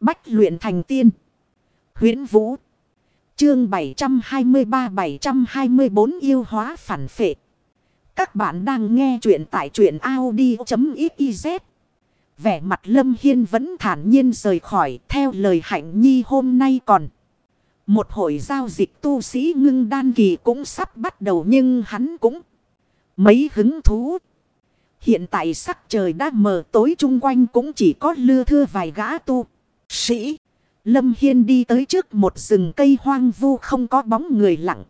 Bách luyện thành tiên. huyễn Vũ. Chương 723-724 yêu hóa phản phệ. Các bạn đang nghe truyện tại truyện Audi.xyz. Vẻ mặt Lâm Hiên vẫn thản nhiên rời khỏi, theo lời hạnh nhi hôm nay còn. Một hội giao dịch tu sĩ ngưng đan kỳ cũng sắp bắt đầu nhưng hắn cũng mấy hứng thú. Hiện tại sắc trời đã mờ, tối chung quanh cũng chỉ có lưa thưa vài gã tu. Sĩ. Lâm Hiên đi tới trước một rừng cây hoang vu không có bóng người lặng.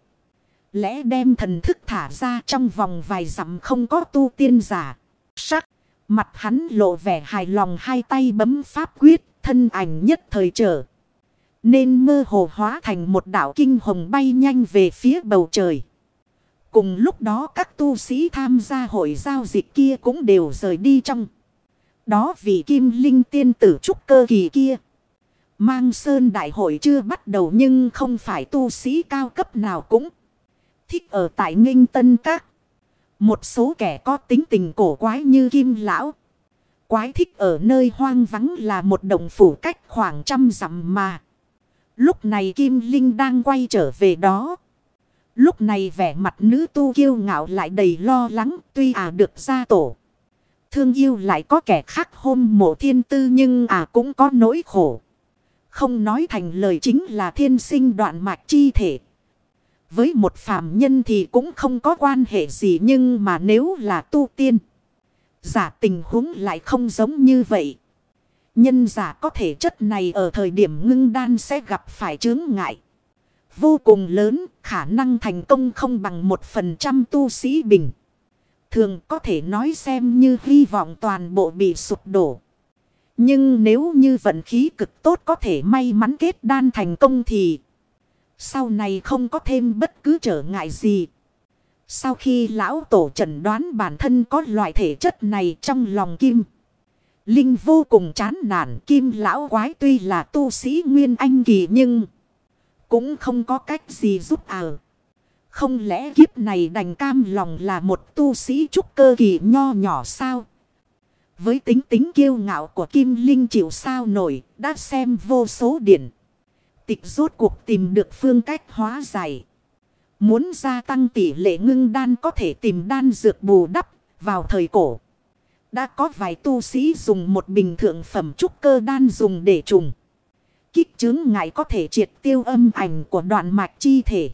Lẽ đem thần thức thả ra trong vòng vài dặm không có tu tiên giả. Sắc. Mặt hắn lộ vẻ hài lòng hai tay bấm pháp quyết. Thân ảnh nhất thời trở. Nên mơ hồ hóa thành một đảo kinh hồng bay nhanh về phía bầu trời. Cùng lúc đó các tu sĩ tham gia hội giao dịch kia cũng đều rời đi trong. Đó vì kim linh tiên tử trúc cơ kỳ kia. Mang sơn đại hội chưa bắt đầu nhưng không phải tu sĩ cao cấp nào cũng thích ở tại Nghinh tân các. Một số kẻ có tính tình cổ quái như kim lão. Quái thích ở nơi hoang vắng là một đồng phủ cách khoảng trăm dặm mà. Lúc này Kim Linh đang quay trở về đó. Lúc này vẻ mặt nữ tu kiêu ngạo lại đầy lo lắng, tuy à được ra tổ. Thương yêu lại có kẻ khác hôm mộ thiên tư nhưng à cũng có nỗi khổ. Không nói thành lời chính là thiên sinh đoạn mạch chi thể. Với một phàm nhân thì cũng không có quan hệ gì nhưng mà nếu là tu tiên. Giả tình huống lại không giống như vậy. Nhân giả có thể chất này ở thời điểm ngưng đan sẽ gặp phải chướng ngại. Vô cùng lớn, khả năng thành công không bằng một phần trăm tu sĩ bình. Thường có thể nói xem như hy vọng toàn bộ bị sụp đổ. Nhưng nếu như vận khí cực tốt có thể may mắn kết đan thành công thì sau này không có thêm bất cứ trở ngại gì. Sau khi lão tổ chẩn đoán bản thân có loại thể chất này trong lòng kim. Linh vô cùng chán nản kim lão quái tuy là tu sĩ nguyên anh kỳ nhưng cũng không có cách gì giúp à. Không lẽ kiếp này đành cam lòng là một tu sĩ trúc cơ kỳ nho nhỏ sao? Với tính tính kiêu ngạo của Kim Linh chịu sao nổi, đã xem vô số điển. Tịch rốt cuộc tìm được phương cách hóa giải. Muốn gia tăng tỷ lệ ngưng đan có thể tìm đan dược bù đắp vào thời cổ. Đã có vài tu sĩ dùng một bình thượng phẩm trúc cơ đan dùng để trùng. Kích chứng ngại có thể triệt tiêu âm ảnh của đoạn mạch chi thể.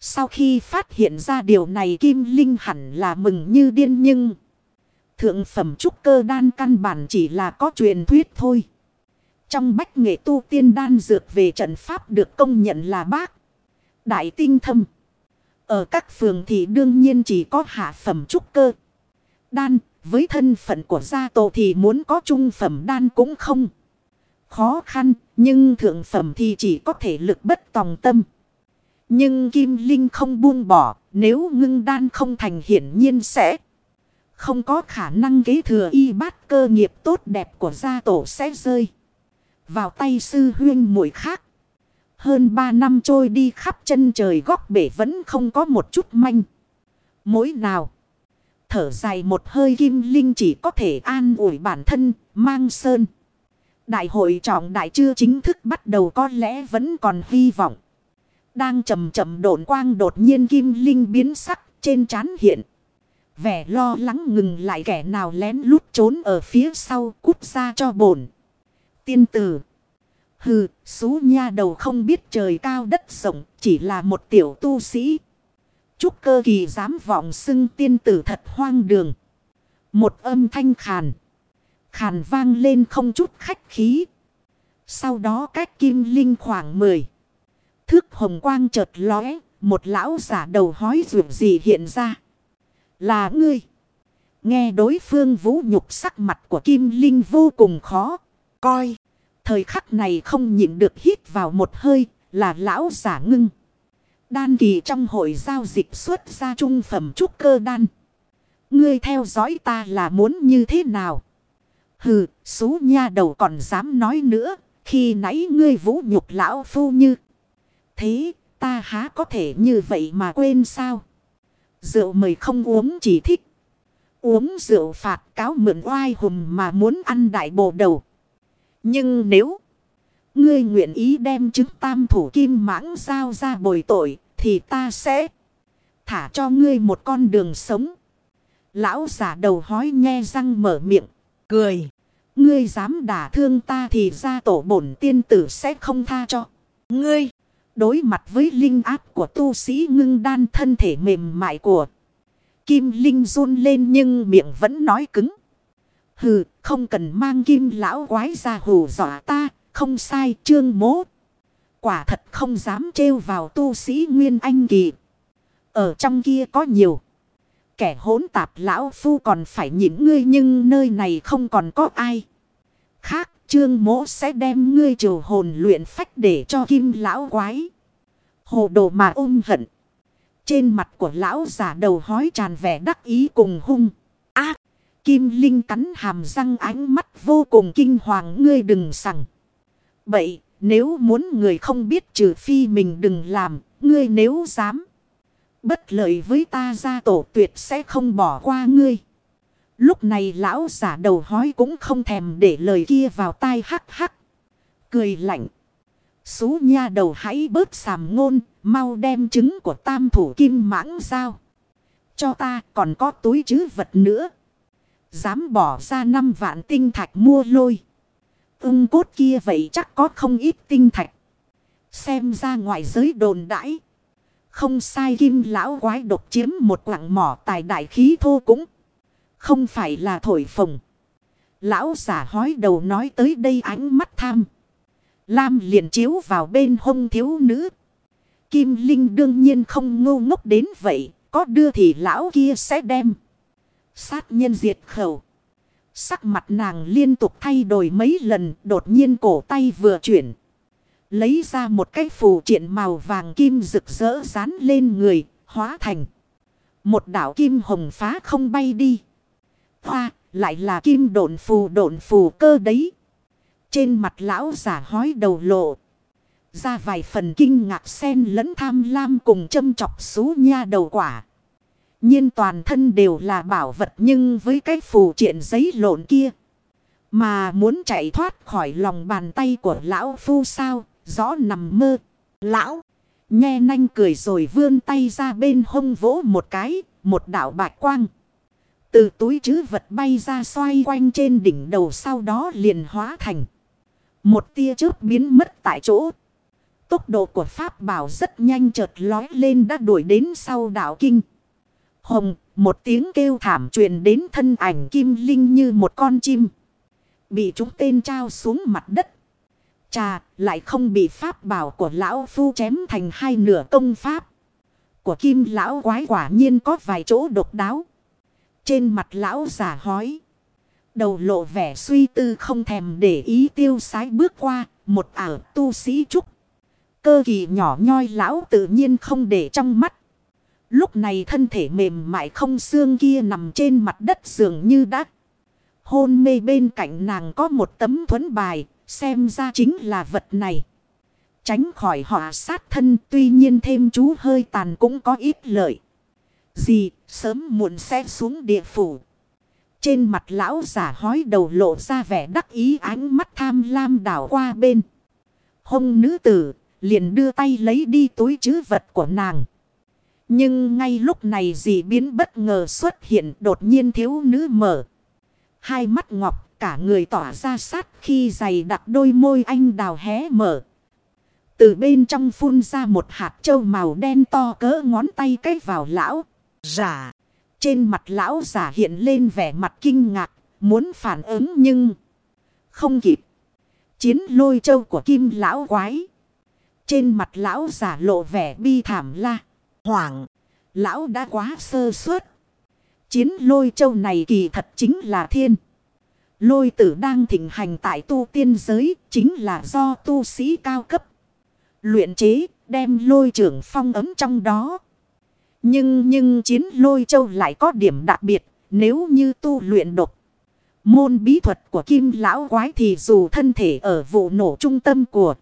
Sau khi phát hiện ra điều này Kim Linh hẳn là mừng như điên nhưng... Thượng phẩm trúc cơ đan căn bản chỉ là có truyền thuyết thôi. Trong bách nghệ tu tiên đan dược về trận pháp được công nhận là bác. Đại tinh thâm. Ở các phường thì đương nhiên chỉ có hạ phẩm trúc cơ. Đan, với thân phận của gia tổ thì muốn có trung phẩm đan cũng không. Khó khăn, nhưng thượng phẩm thì chỉ có thể lực bất tòng tâm. Nhưng Kim Linh không buông bỏ, nếu ngưng đan không thành hiển nhiên sẽ không có khả năng kế thừa y bát cơ nghiệp tốt đẹp của gia tổ sẽ rơi. Vào tay sư huyên muội khác. Hơn 3 năm trôi đi khắp chân trời góc bể vẫn không có một chút manh. Mối nào. Thở dài một hơi kim linh chỉ có thể an ủi bản thân, mang sơn. Đại hội trọng đại chưa chính thức bắt đầu có lẽ vẫn còn hy vọng. Đang chầm chậm độn quang đột nhiên kim linh biến sắc trên trán hiện. Vẻ lo lắng ngừng lại kẻ nào lén lút trốn ở phía sau cút ra cho bổn. Tiên tử. Hừ, xú nha đầu không biết trời cao đất rộng, chỉ là một tiểu tu sĩ. Chúc cơ kỳ dám vọng xưng tiên tử thật hoang đường. Một âm thanh khàn. Khàn vang lên không chút khách khí. Sau đó cách kim linh khoảng 10. Thước hồng quang chợt lóe, một lão giả đầu hói rượu gì hiện ra. Là ngươi. Nghe đối phương vũ nhục sắc mặt của Kim Linh vô cùng khó. Coi. Thời khắc này không nhịn được hít vào một hơi là lão giả ngưng. Đan kỳ trong hội giao dịch xuất ra trung phẩm trúc cơ đan. Ngươi theo dõi ta là muốn như thế nào? Hừ, xú nha đầu còn dám nói nữa. Khi nãy ngươi vũ nhục lão phu như. Thế ta há có thể như vậy mà quên sao? Rượu mời không uống chỉ thích. Uống rượu phạt cáo mượn oai hùm mà muốn ăn đại bộ đầu. Nhưng nếu Ngươi nguyện ý đem chứng tam thủ kim mãng giao ra bồi tội. Thì ta sẽ thả cho ngươi một con đường sống. Lão giả đầu hói nhe răng mở miệng. Cười. Ngươi dám đả thương ta thì ra tổ bổn tiên tử sẽ không tha cho. Ngươi. Đối mặt với linh áp của tu sĩ ngưng đan thân thể mềm mại của. Kim Linh run lên nhưng miệng vẫn nói cứng. Hừ, không cần mang kim lão quái ra hù dọa ta, không sai trương mố. Quả thật không dám trêu vào tu sĩ Nguyên Anh Kỳ. Ở trong kia có nhiều. Kẻ hỗn tạp lão phu còn phải nhịn ngươi nhưng nơi này không còn có ai. Khác trương mỗ sẽ đem ngươi trừ hồn luyện phách để cho kim lão quái. Hồ đồ mà ôm hận. Trên mặt của lão giả đầu hói tràn vẻ đắc ý cùng hung. Ác. Kim Linh cắn hàm răng ánh mắt vô cùng kinh hoàng, ngươi đừng sằng. Vậy nếu muốn người không biết trừ phi mình đừng làm. Ngươi nếu dám. Bất lợi với ta, gia tổ tuyệt sẽ không bỏ qua ngươi. Lúc này lão giả đầu hói cũng không thèm để lời kia vào tai hắc hắc. Cười lạnh. Xú nha đầu hãy bớt sàm ngôn, mau đem trứng của tam thủ kim mãng sao Cho ta còn có túi chứ vật nữa. Dám bỏ ra năm vạn tinh thạch mua lôi. Ưng cốt kia vậy chắc có không ít tinh thạch. Xem ra ngoài giới đồn đãi. Không sai kim lão quái độc chiếm một quặng mỏ tài đại khí thô cũng. Không phải là thổi phồng. Lão giả hói đầu nói tới đây ánh mắt tham. Lam liền chiếu vào bên hông thiếu nữ. Kim Linh đương nhiên không ngu ngốc đến vậy. Có đưa thì lão kia sẽ đem. Sát nhân diệt khẩu. Sắc mặt nàng liên tục thay đổi mấy lần. Đột nhiên cổ tay vừa chuyển. Lấy ra một cái phù triện màu vàng kim rực rỡ dán lên người. Hóa thành. Một đảo kim hồng phá không bay đi. Hoa lại là kim độn phù độn phù cơ đấy. Trên mặt lão giả hói đầu lộ. Ra vài phần kinh ngạc sen lẫn tham lam cùng châm chọc xú nha đầu quả. nhiên toàn thân đều là bảo vật nhưng với cái phù triện giấy lộn kia. Mà muốn chạy thoát khỏi lòng bàn tay của lão phu sao, rõ nằm mơ. Lão, nghe nanh cười rồi vươn tay ra bên hông vỗ một cái, một đảo bạch quang. Từ túi chứ vật bay ra xoay quanh trên đỉnh đầu sau đó liền hóa thành. Một tia chớp biến mất tại chỗ. Tốc độ của Pháp bảo rất nhanh chợt lói lên đã đuổi đến sau đảo kinh. Hồng, một tiếng kêu thảm truyền đến thân ảnh kim linh như một con chim. Bị chúng tên trao xuống mặt đất. Chà, lại không bị Pháp bảo của lão phu chém thành hai nửa công Pháp. Của kim lão quái quả nhiên có vài chỗ độc đáo. Trên mặt lão giả hói. Đầu lộ vẻ suy tư không thèm để ý tiêu sái bước qua, một ảo tu sĩ trúc. Cơ kỳ nhỏ nhoi lão tự nhiên không để trong mắt. Lúc này thân thể mềm mại không xương kia nằm trên mặt đất dường như đã. Hôn mê bên cạnh nàng có một tấm thuấn bài, xem ra chính là vật này. Tránh khỏi họa sát thân tuy nhiên thêm chú hơi tàn cũng có ít lợi. Gì, sớm muộn sẽ xuống địa phủ. Trên mặt lão giả hói đầu lộ ra vẻ đắc ý ánh mắt tham lam đảo qua bên. Hông nữ tử, liền đưa tay lấy đi túi chứ vật của nàng. Nhưng ngay lúc này dị biến bất ngờ xuất hiện, đột nhiên thiếu nữ mở. Hai mắt ngọc, cả người tỏa ra sát khi giày đặt đôi môi anh đào hé mở. Từ bên trong phun ra một hạt trâu màu đen to cỡ ngón tay cái vào lão. Giả. Trên mặt lão giả hiện lên vẻ mặt kinh ngạc. Muốn phản ứng nhưng. Không kịp. Chiến lôi châu của kim lão quái. Trên mặt lão giả lộ vẻ bi thảm la. Hoảng. Lão đã quá sơ suất. Chiến lôi châu này kỳ thật chính là thiên. Lôi tử đang thịnh hành tại tu tiên giới. Chính là do tu sĩ cao cấp. Luyện chế, đem lôi trưởng phong ấm trong đó. Nhưng nhưng chiến lôi châu lại có điểm đặc biệt. Nếu như tu luyện độc. Môn bí thuật của kim lão quái thì dù thân thể ở vụ nổ trung tâm của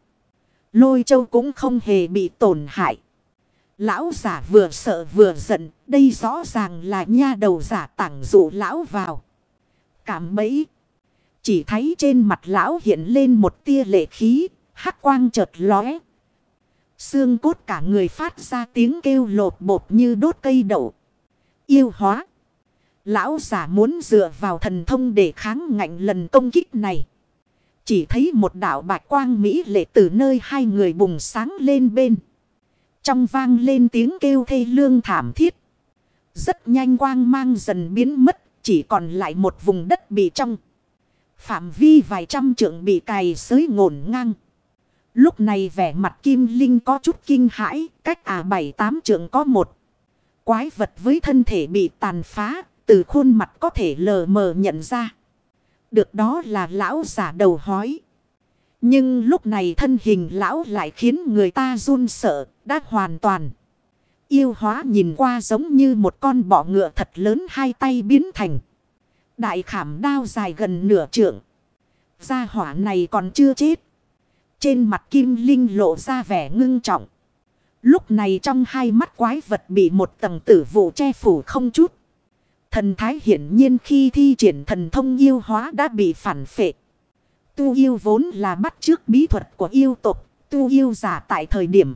lôi châu cũng không hề bị tổn hại. Lão giả vừa sợ vừa giận. Đây rõ ràng là nha đầu giả tặng dụ lão vào. Cảm mấy. Chỉ thấy trên mặt lão hiện lên một tia lệ khí. Hắc quang chợt lóe. Xương cốt cả người phát ra tiếng kêu lột bột như đốt cây đậu. Yêu hóa. Lão giả muốn dựa vào thần thông để kháng ngạnh lần công kích này. Chỉ thấy một đạo bạch quang mỹ lệ từ nơi hai người bùng sáng lên bên. Trong vang lên tiếng kêu thê lương thảm thiết. Rất nhanh quang mang dần biến mất. Chỉ còn lại một vùng đất bị trong. Phạm vi vài trăm trượng bị cày sới ngổn ngang. Lúc này vẻ mặt kim linh có chút kinh hãi. Cách à bảy tám trượng có một. Quái vật với thân thể bị tàn phá. Từ khuôn mặt có thể lờ mờ nhận ra. Được đó là lão giả đầu hói. Nhưng lúc này thân hình lão lại khiến người ta run sợ, đã hoàn toàn. Yêu hóa nhìn qua giống như một con bọ ngựa thật lớn hai tay biến thành. Đại khảm đao dài gần nửa trượng. Gia hỏa này còn chưa chết. Trên mặt kim linh lộ ra vẻ ngưng trọng. Lúc này trong hai mắt quái vật bị một tầng tử vụ che phủ không chút. Thần thái hiển nhiên khi thi triển thần thông yêu hóa đã bị phản phệ. Tu yêu vốn là bắt trước bí thuật của yêu tộc Tu yêu giả tại thời điểm.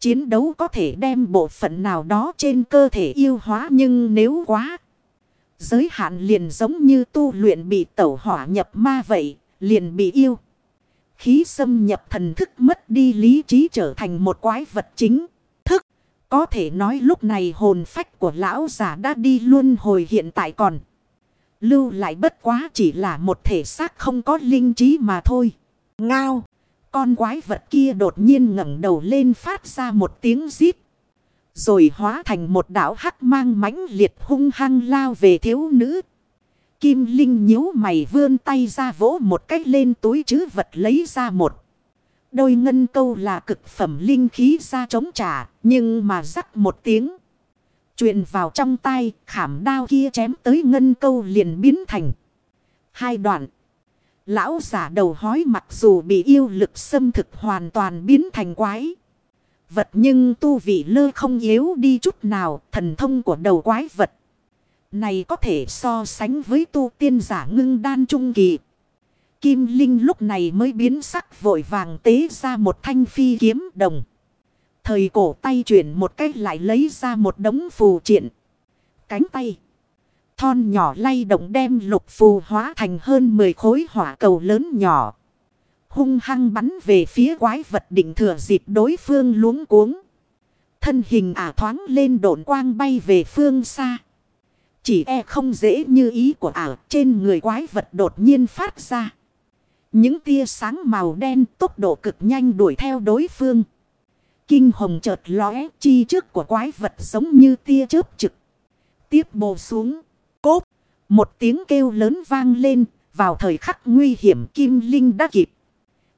Chiến đấu có thể đem bộ phận nào đó trên cơ thể yêu hóa nhưng nếu quá. Giới hạn liền giống như tu luyện bị tẩu hỏa nhập ma vậy, liền bị yêu. Khí xâm nhập thần thức mất đi lý trí trở thành một quái vật chính. Thức, có thể nói lúc này hồn phách của lão giả đã đi luôn hồi hiện tại còn. Lưu lại bất quá chỉ là một thể xác không có linh trí mà thôi. Ngao. Con quái vật kia đột nhiên ngẩng đầu lên phát ra một tiếng rít. Rồi hóa thành một đảo hắc mang mãnh liệt hung hăng lao về thiếu nữ. Kim Linh nhíu mày vươn tay ra vỗ một cách lên túi chứ vật lấy ra một. Đôi ngân câu là cực phẩm linh khí ra chống trả, nhưng mà rắc một tiếng. Chuyện vào trong tay, khảm đao kia chém tới ngân câu liền biến thành. Hai đoạn. Lão giả đầu hói mặc dù bị yêu lực xâm thực hoàn toàn biến thành quái. Vật nhưng tu vị lơ không yếu đi chút nào, thần thông của đầu quái vật. Này có thể so sánh với tu tiên giả ngưng đan trung kỳ. Kim Linh lúc này mới biến sắc vội vàng tế ra một thanh phi kiếm đồng. Thời cổ tay chuyển một cách lại lấy ra một đống phù triện. Cánh tay. Thon nhỏ lay động đem lục phù hóa thành hơn 10 khối hỏa cầu lớn nhỏ. Hung hăng bắn về phía quái vật định thừa dịp đối phương luống cuống. Thân hình ả thoáng lên độn quang bay về phương xa. Chỉ e không dễ như ý của ả trên người quái vật đột nhiên phát ra. Những tia sáng màu đen tốc độ cực nhanh đuổi theo đối phương. Kinh hồng chợt lóe, chi trước của quái vật giống như tia chớp trực. Tiếp bồ xuống. Cốp. Một tiếng kêu lớn vang lên. Vào thời khắc nguy hiểm Kim Linh đã kịp.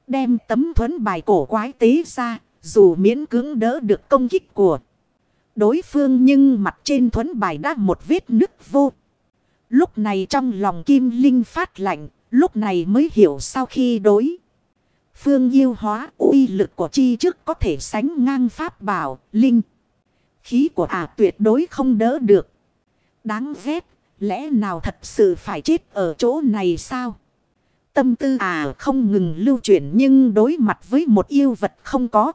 Đem tấm thuẫn bài cổ quái tế ra. Dù miễn cưỡng đỡ được công kích của đối phương nhưng mặt trên thuẫn bài đã một vết nứt vô. Lúc này trong lòng Kim Linh phát lạnh. Lúc này mới hiểu sau khi đối. Phương yêu hóa uy lực của chi trước có thể sánh ngang pháp bảo, linh. Khí của ả tuyệt đối không đỡ được. Đáng ghét, lẽ nào thật sự phải chết ở chỗ này sao? Tâm tư ả không ngừng lưu chuyển nhưng đối mặt với một yêu vật không có.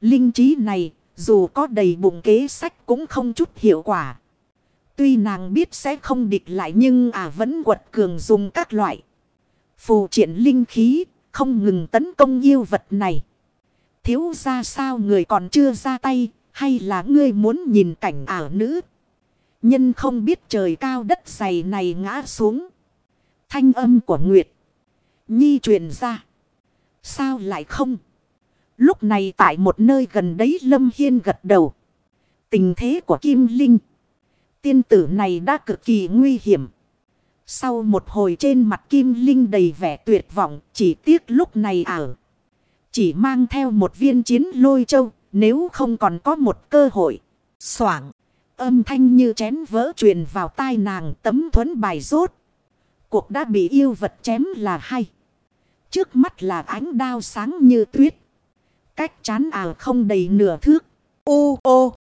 Linh trí này, dù có đầy bụng kế sách cũng không chút hiệu quả. Tuy nàng biết sẽ không địch lại nhưng à vẫn quật cường dùng các loại phù triển linh khí không ngừng tấn công yêu vật này. Thiếu ra sao người còn chưa ra tay, hay là ngươi muốn nhìn cảnh ảo nữ. Nhân không biết trời cao đất dày này ngã xuống. Thanh âm của Nguyệt. Nhi truyền ra. Sao lại không? Lúc này tại một nơi gần đấy Lâm Hiên gật đầu. Tình thế của Kim Linh. Tiên tử này đã cực kỳ nguy hiểm. Sau một hồi trên mặt Kim Linh đầy vẻ tuyệt vọng, chỉ tiếc lúc này ở. Chỉ mang theo một viên chiến lôi châu, nếu không còn có một cơ hội. Soảng, âm thanh như chén vỡ truyền vào tai nàng tấm thuẫn bài rốt. Cuộc đã bị yêu vật chém là hay. Trước mắt là ánh đao sáng như tuyết. Cách chán ảo không đầy nửa thước. Ô ô.